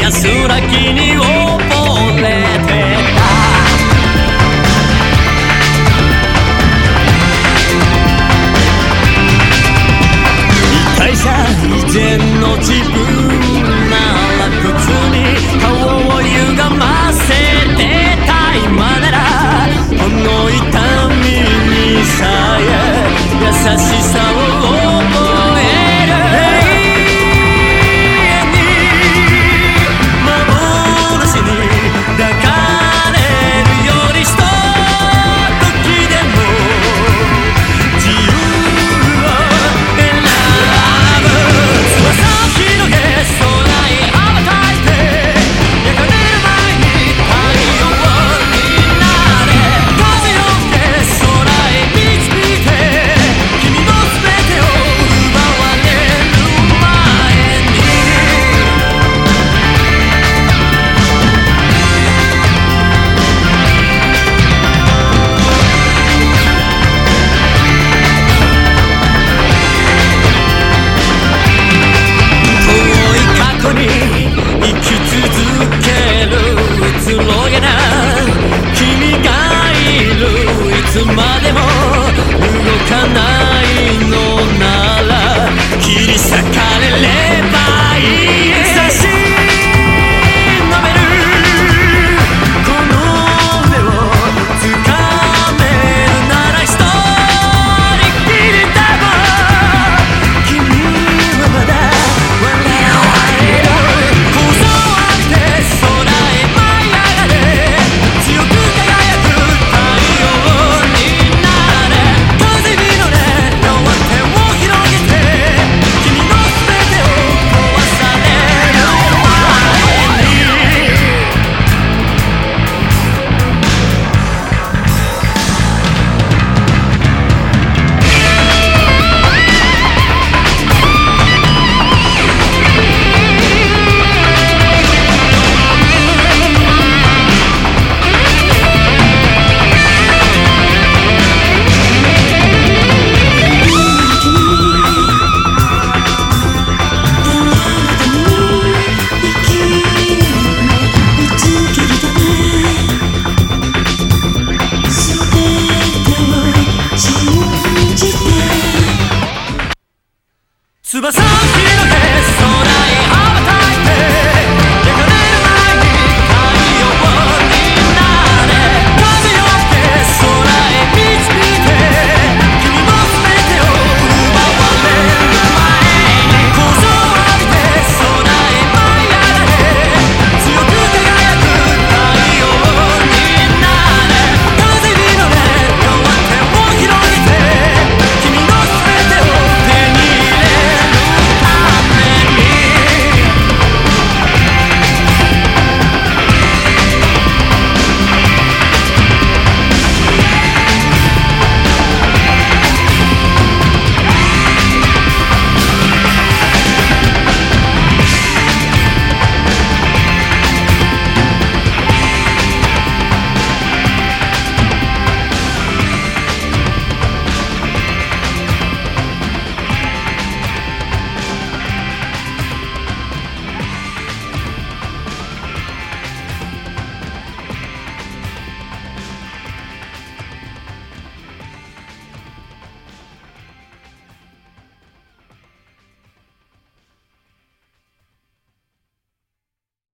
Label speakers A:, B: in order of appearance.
A: 安らぎに溺れてた。一体さの自分翼を広げ